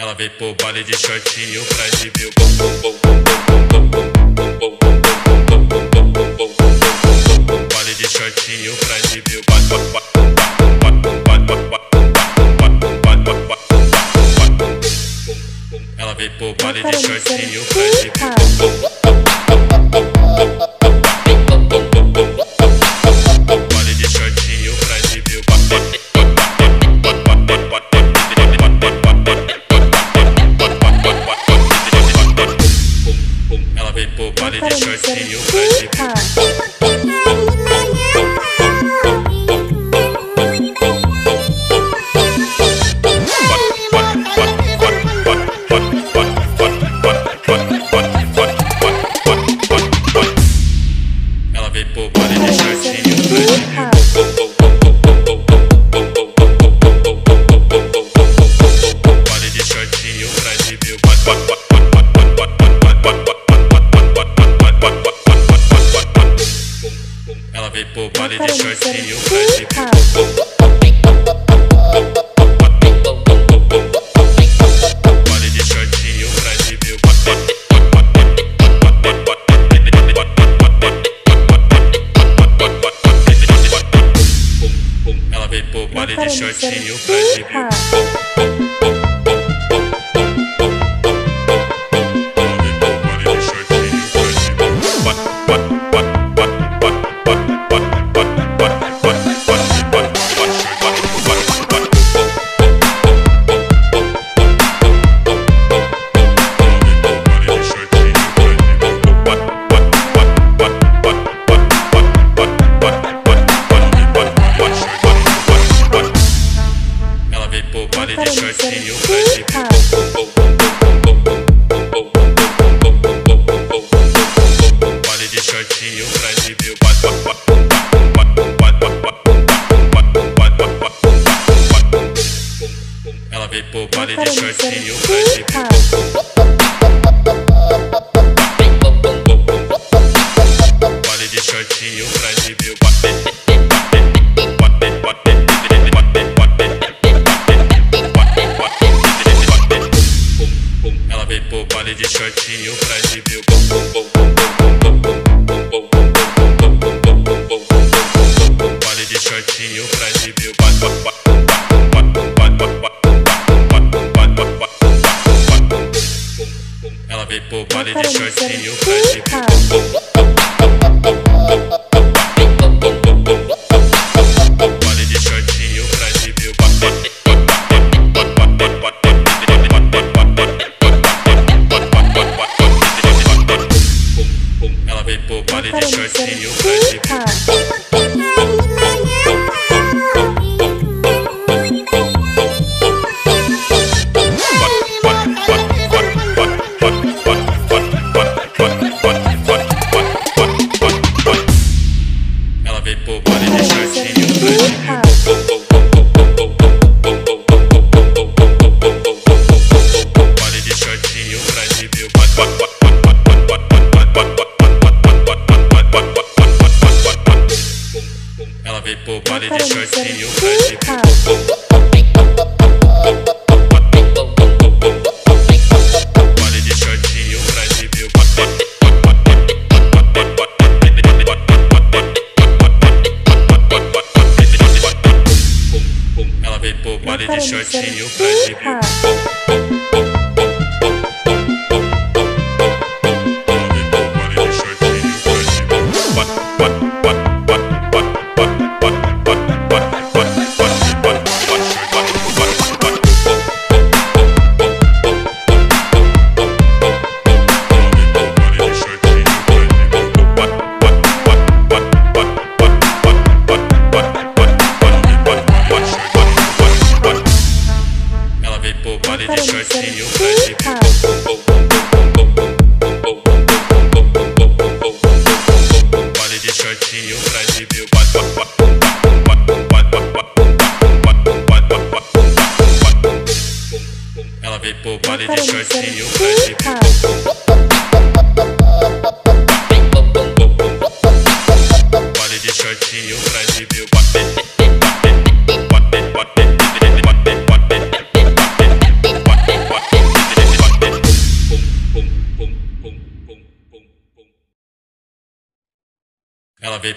Ela veio pro baile de shortinho pra exibir o Baile de shortinho pra exibir o Ela veio pro baile de shortinho pra exibir o What? pro baile de shortinho, faz Ela vem pro baile de shortinho, faz shortinho faz de Pare de shortinho faz de meu Ela vem pro pare de shortinho faz de Pare de shortinho faz de meu shortinho pra exibir o Baile de shortinho pra exibir o Ela veio pro baile de shortinho pra exibir Baile 三二一，起！Ela pro baile de shortinho pra exibir pô, body de shortinho, faz de pum, pum, de shortinho, faz de Ela veio pro body de shortinho, faz de. Ela veio